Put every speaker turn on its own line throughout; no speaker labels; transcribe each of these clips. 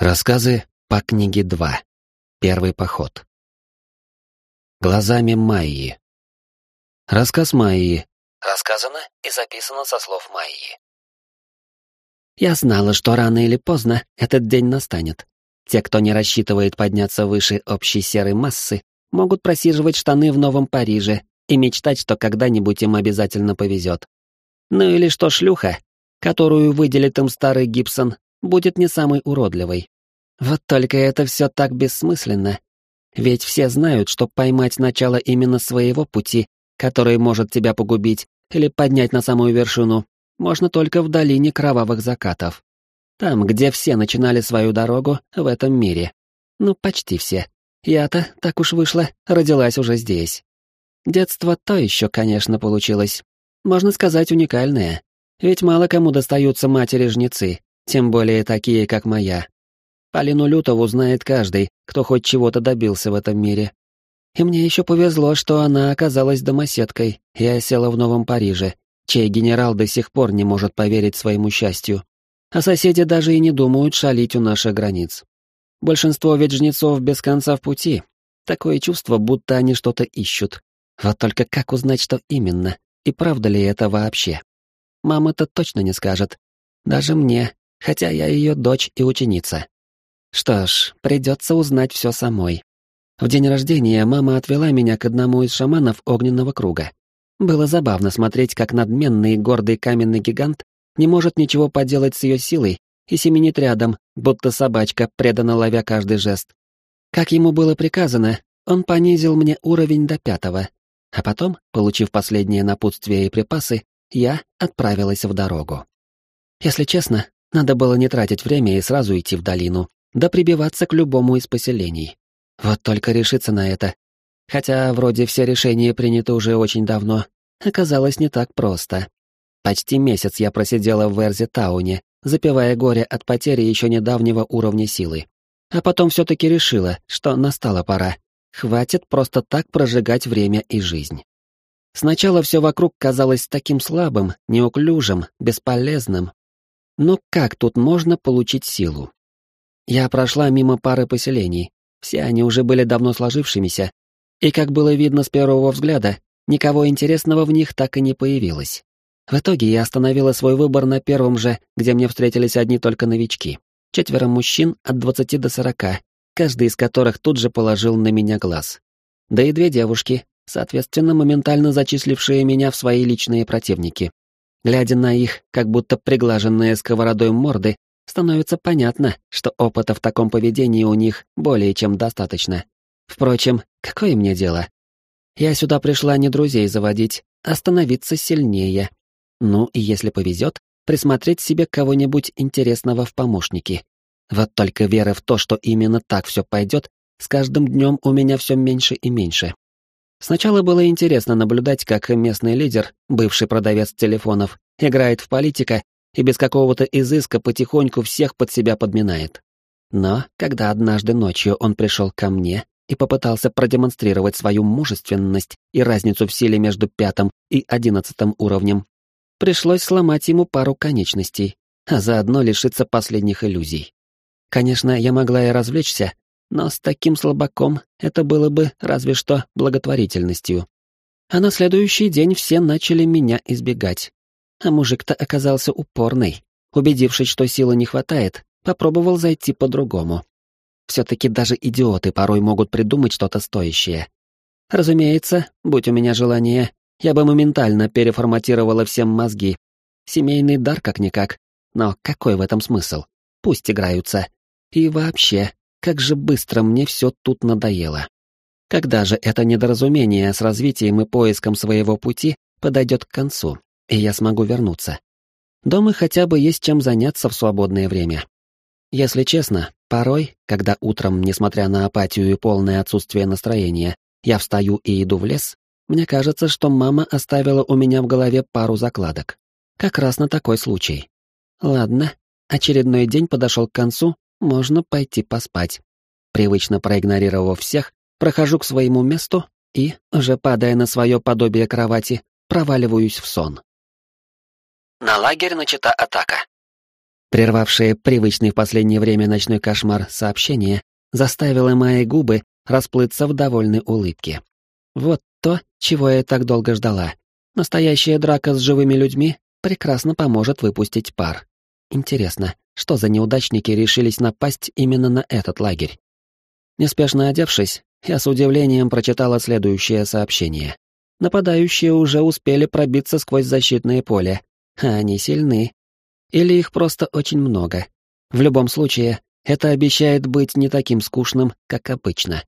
Рассказы по книге 2. Первый поход. Глазами Майи. Рассказ Майи. Рассказано и записано со слов Майи.
Я знала, что рано или поздно этот день настанет. Те, кто не рассчитывает подняться выше общей серой массы, могут просиживать штаны в Новом Париже и мечтать, что когда-нибудь им обязательно повезет. Ну или что шлюха, которую выделит им старый Гибсон, будет не самой уродливой. Вот только это все так бессмысленно. Ведь все знают, что поймать начало именно своего пути, который может тебя погубить или поднять на самую вершину, можно только в долине кровавых закатов. Там, где все начинали свою дорогу в этом мире. Ну, почти все. Я-то, так уж вышло, родилась уже здесь. Детство то еще, конечно, получилось. Можно сказать, уникальное. Ведь мало кому достаются матери-жнецы, тем более такие, как моя. Полину Лютову знает каждый, кто хоть чего-то добился в этом мире. И мне еще повезло, что она оказалась домоседкой и осела в Новом Париже, чей генерал до сих пор не может поверить своему счастью. А соседи даже и не думают шалить у наших границ. Большинство ведь жнецов без конца в пути. Такое чувство, будто они что-то ищут. Вот только как узнать, что именно? И правда ли это вообще? Мама-то точно не скажет. Даже мне, хотя я ее дочь и ученица. Что ж, придется узнать все самой. В день рождения мама отвела меня к одному из шаманов огненного круга. Было забавно смотреть, как надменный и гордый каменный гигант не может ничего поделать с ее силой и семенит рядом, будто собачка, преданно ловя каждый жест. Как ему было приказано, он понизил мне уровень до пятого, а потом, получив последнее напутствие и припасы, я отправилась в дорогу. Если честно, надо было не тратить время и сразу идти в долину, да прибиваться к любому из поселений. Вот только решиться на это. Хотя вроде все решения приняты уже очень давно, оказалось не так просто. Почти месяц я просидела в Верзе-тауне, запивая горе от потери еще недавнего уровня силы. А потом все-таки решила, что настала пора. Хватит просто так прожигать время и жизнь. Сначала все вокруг казалось таким слабым, неуклюжим, бесполезным. Но как тут можно получить силу? Я прошла мимо пары поселений, все они уже были давно сложившимися, и, как было видно с первого взгляда, никого интересного в них так и не появилось. В итоге я остановила свой выбор на первом же, где мне встретились одни только новички. Четверо мужчин от двадцати до сорока, каждый из которых тут же положил на меня глаз. Да и две девушки, соответственно, моментально зачислившие меня в свои личные противники. Глядя на их, как будто приглаженные сковородой морды, становится понятно, что опыта в таком поведении у них более чем достаточно. Впрочем, какое мне дело? Я сюда пришла не друзей заводить, а становиться сильнее. Ну и если повезет, присмотреть себе кого-нибудь интересного в помощники. Вот только веры в то, что именно так все пойдет, с каждым днем у меня все меньше и меньше. Сначала было интересно наблюдать, как местный лидер, бывший продавец телефонов, играет в политика и без какого-то изыска потихоньку всех под себя подминает. Но когда однажды ночью он пришел ко мне и попытался продемонстрировать свою мужественность и разницу в силе между пятым и одиннадцатым уровнем, пришлось сломать ему пару конечностей, а заодно лишиться последних иллюзий. Конечно, я могла и развлечься, но с таким слабаком это было бы разве что благотворительностью. А на следующий день все начали меня избегать, а мужик-то оказался упорный. Убедившись, что силы не хватает, попробовал зайти по-другому. Все-таки даже идиоты порой могут придумать что-то стоящее. Разумеется, будь у меня желание, я бы моментально переформатировала всем мозги. Семейный дар как-никак. Но какой в этом смысл? Пусть играются. И вообще, как же быстро мне все тут надоело. Когда же это недоразумение с развитием и поиском своего пути подойдет к концу? и я смогу вернуться. Дома хотя бы есть чем заняться в свободное время. Если честно, порой, когда утром, несмотря на апатию и полное отсутствие настроения, я встаю и иду в лес, мне кажется, что мама оставила у меня в голове пару закладок. Как раз на такой случай. Ладно, очередной день подошел к концу, можно пойти поспать. Привычно проигнорировав всех, прохожу к своему месту и, уже падая на свое подобие кровати, проваливаюсь в сон.
На лагерь начата атака.
Прервавшее привычный в последнее время ночной кошмар сообщение заставило мои губы расплыться в довольной улыбке. Вот то, чего я так долго ждала. Настоящая драка с живыми людьми прекрасно поможет выпустить пар. Интересно, что за неудачники решились напасть именно на этот лагерь? Неспешно одевшись, я с удивлением прочитала следующее сообщение. Нападающие уже успели пробиться сквозь защитное поле, а они сильны. Или их просто очень много. В любом случае, это обещает быть не таким скучным, как обычно.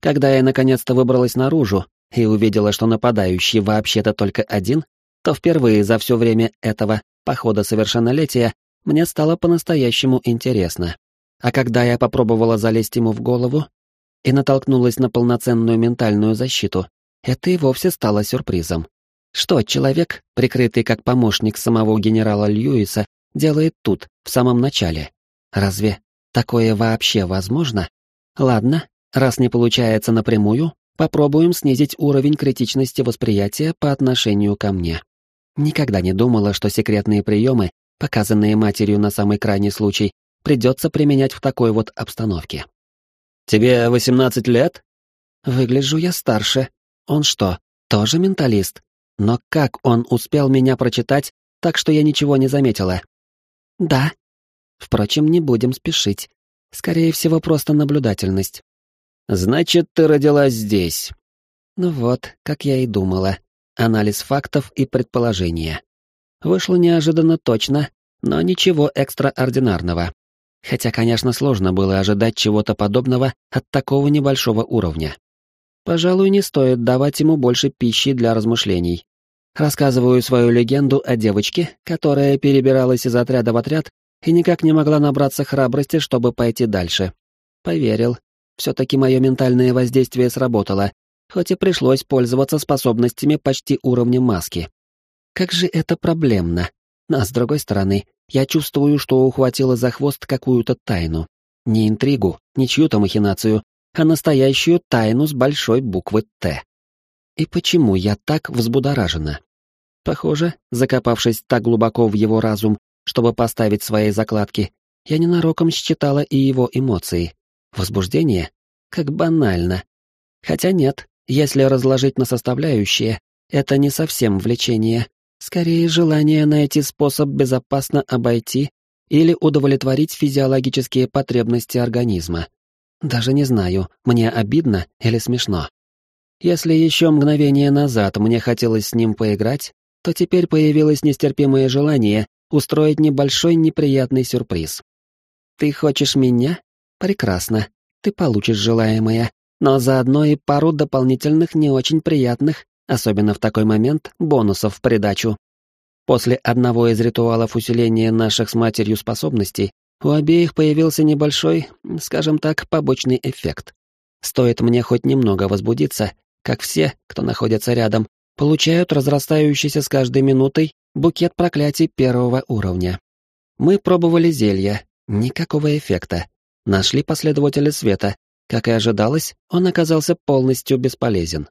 Когда я наконец-то выбралась наружу и увидела, что нападающий вообще-то только один, то впервые за все время этого похода совершеннолетия мне стало по-настоящему интересно. А когда я попробовала залезть ему в голову и натолкнулась на полноценную ментальную защиту, это и вовсе стало сюрпризом. Что человек, прикрытый как помощник самого генерала Льюиса, делает тут, в самом начале? Разве такое вообще возможно? Ладно, раз не получается напрямую, попробуем снизить уровень критичности восприятия по отношению ко мне. Никогда не думала, что секретные приемы, показанные матерью на самый крайний случай, придется применять в такой вот обстановке.
«Тебе восемнадцать лет?»
«Выгляжу я старше. Он что, тоже менталист? Но как он успел меня прочитать, так что я ничего не заметила?» «Да». Впрочем, не будем спешить. Скорее всего, просто наблюдательность.
«Значит, ты родилась здесь».
Ну вот, как я и думала. Анализ фактов и предположения. Вышло неожиданно точно, но ничего экстраординарного. Хотя, конечно, сложно было ожидать чего-то подобного от такого небольшого уровня. Пожалуй, не стоит давать ему больше пищи для размышлений. Рассказываю свою легенду о девочке, которая перебиралась из отряда в отряд и никак не могла набраться храбрости, чтобы пойти дальше. Поверил. Все-таки мое ментальное воздействие сработало, хоть и пришлось пользоваться способностями почти уровня маски. Как же это проблемно. Но, с другой стороны, я чувствую, что ухватила за хвост какую-то тайну. Не интригу, не чью-то махинацию, а настоящую тайну с большой буквы «Т». И почему я так взбудоражена? Похоже, закопавшись так глубоко в его разум, чтобы поставить свои закладки, я ненароком считала и его эмоции. Возбуждение? Как банально. Хотя нет, если разложить на составляющие, это не совсем влечение, Скорее, желание найти способ безопасно обойти или удовлетворить физиологические потребности организма. Даже не знаю, мне обидно или смешно. Если еще мгновение назад мне хотелось с ним поиграть, то теперь появилось нестерпимое желание устроить небольшой неприятный сюрприз. «Ты хочешь меня? Прекрасно. Ты получишь желаемое, но заодно и пару дополнительных не очень приятных особенно в такой момент, бонусов в придачу. После одного из ритуалов усиления наших с матерью способностей у обеих появился небольшой, скажем так, побочный эффект. Стоит мне хоть немного возбудиться, как все, кто находится рядом, получают разрастающийся с каждой минутой букет проклятий первого уровня. Мы пробовали зелья, никакого эффекта. Нашли последователя света. Как и ожидалось, он оказался полностью бесполезен.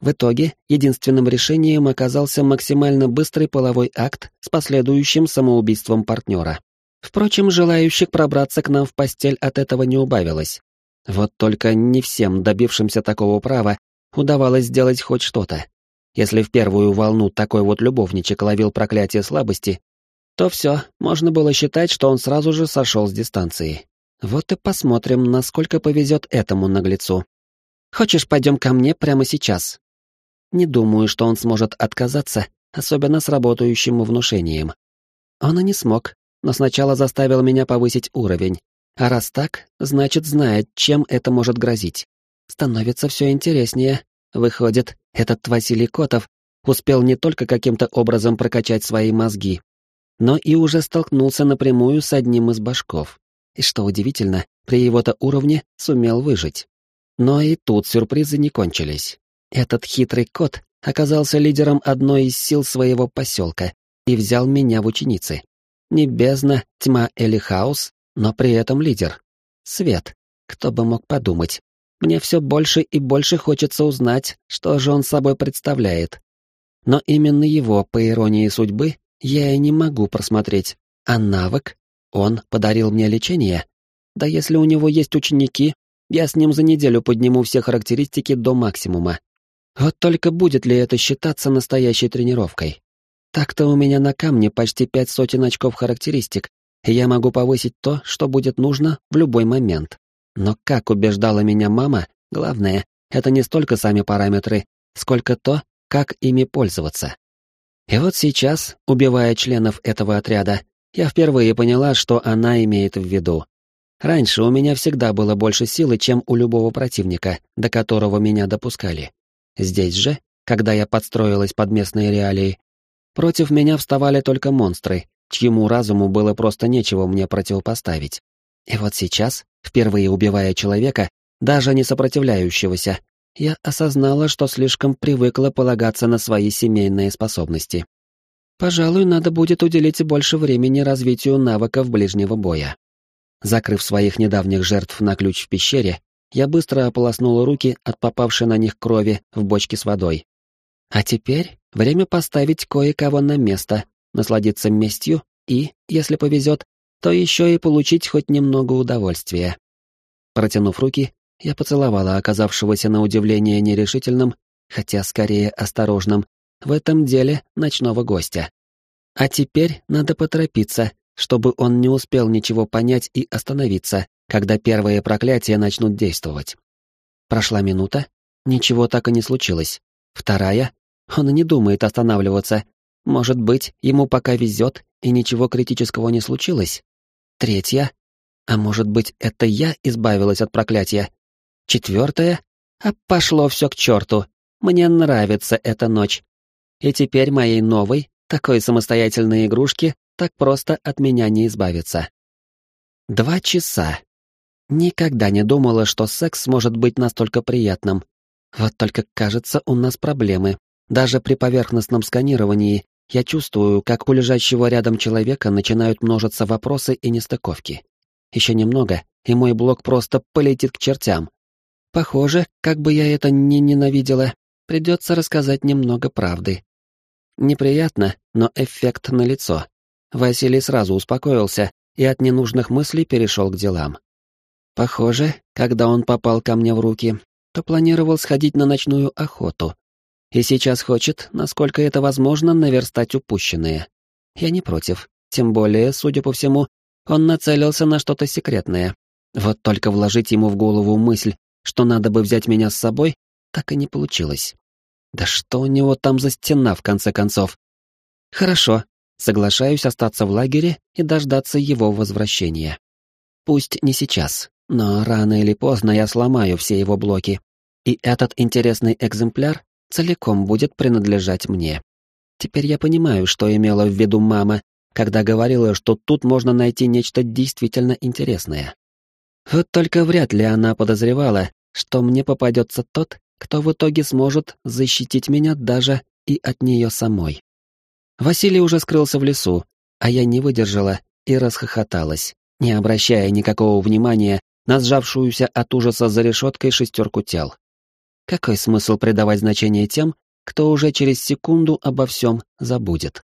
В итоге, единственным решением оказался максимально быстрый половой акт с последующим самоубийством партнера. Впрочем, желающих пробраться к нам в постель от этого не убавилось. Вот только не всем добившимся такого права удавалось сделать хоть что-то. Если в первую волну такой вот любовничек ловил проклятие слабости, то все, можно было считать, что он сразу же сошел с дистанции. Вот и посмотрим, насколько повезет этому наглецу. «Хочешь, пойдем ко мне прямо сейчас?» Не думаю, что он сможет отказаться, особенно с работающим внушением. Он и не смог, но сначала заставил меня повысить уровень. А раз так, значит, знает, чем это может грозить. Становится все интереснее. Выходит, этот Василий Котов успел не только каким-то образом прокачать свои мозги, но и уже столкнулся напрямую с одним из башков. И что удивительно, при его-то уровне сумел выжить. Но и тут сюрпризы не кончились. Этот хитрый кот оказался лидером одной из сил своего поселка и взял меня в ученицы. Не тьма или хаос, но при этом лидер. Свет. Кто бы мог подумать. Мне все больше и больше хочется узнать, что же он собой представляет. Но именно его, по иронии судьбы, я и не могу просмотреть. А навык? Он подарил мне лечение? Да если у него есть ученики, я с ним за неделю подниму все характеристики до максимума. Вот только будет ли это считаться настоящей тренировкой? Так-то у меня на камне почти пять сотен очков характеристик, и я могу повысить то, что будет нужно в любой момент. Но как убеждала меня мама, главное, это не столько сами параметры, сколько то, как ими пользоваться. И вот сейчас, убивая членов этого отряда, я впервые поняла, что она имеет в виду. Раньше у меня всегда было больше силы, чем у любого противника, до которого меня допускали. Здесь же, когда я подстроилась под местные реалии, против меня вставали только монстры, чьему разуму было просто нечего мне противопоставить. И вот сейчас, впервые убивая человека, даже не сопротивляющегося, я осознала, что слишком привыкла полагаться на свои семейные способности. Пожалуй, надо будет уделить больше времени развитию навыков ближнего боя. Закрыв своих недавних жертв на ключ в пещере, я быстро ополоснула руки от попавшей на них крови в бочке с водой. А теперь время поставить кое-кого на место, насладиться местью и, если повезет, то еще и получить хоть немного удовольствия. Протянув руки, я поцеловала оказавшегося на удивление нерешительным, хотя скорее осторожным, в этом деле ночного гостя. А теперь надо поторопиться, чтобы он не успел ничего понять и остановиться, когда первые проклятия начнут действовать. Прошла минута, ничего так и не случилось. Вторая, он и не думает останавливаться. Может быть, ему пока везет, и ничего критического не случилось. Третья, а может быть, это я избавилась от проклятия. Четвертая, а пошло все к черту. Мне нравится эта ночь. И теперь моей новой, такой самостоятельной игрушки так просто от меня не избавиться. Два часа. Никогда не думала, что секс может быть настолько приятным. Вот только, кажется, у нас проблемы. Даже при поверхностном сканировании я чувствую, как у лежащего рядом человека начинают множиться вопросы и нестыковки. Еще немного, и мой блок просто полетит к чертям. Похоже, как бы я это ни ненавидела, придется рассказать немного правды. Неприятно, но эффект налицо. Василий сразу успокоился и от ненужных мыслей перешел к делам. Похоже, когда он попал ко мне в руки, то планировал сходить на ночную охоту. И сейчас хочет, насколько это возможно, наверстать упущенное. Я не против. Тем более, судя по всему, он нацелился на что-то секретное. Вот только вложить ему в голову мысль, что надо бы взять меня с собой, так и не получилось. Да что у него там за стена, в конце концов? Хорошо, соглашаюсь остаться в лагере и дождаться его возвращения. Пусть не сейчас, но рано или поздно я сломаю все его блоки, и этот интересный экземпляр целиком будет принадлежать мне. Теперь я понимаю, что имела в виду мама, когда говорила, что тут можно найти нечто действительно интересное. Вот только вряд ли она подозревала, что мне попадется тот, кто в итоге сможет защитить меня даже и от нее самой. Василий уже скрылся в лесу, а я не выдержала и расхохоталась, не обращая никакого внимания на сжавшуюся от ужаса за решеткой шестерку тел. Какой смысл придавать значение тем, кто уже через секунду обо всем забудет?